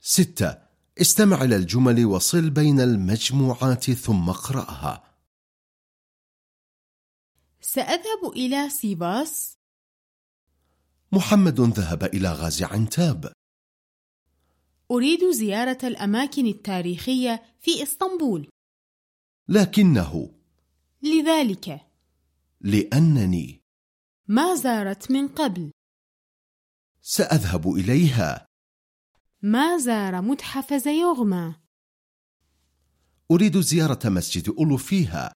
ستة. استمع إلى الجمل وصل بين المجموعات ثم اقرأها. سأذهب إلى سيباس. محمد ذهب إلى غاز عنتاب. أريد زيارة الأماكن التاريخية في إسطنبول. لكنه. لذلك. لأنني. ما زارت من قبل. سأذهب إليها. ما زار متحف زيوغما. أريد زيارة مسجد أولو فيها.